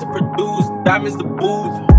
to produce diamonds to booze.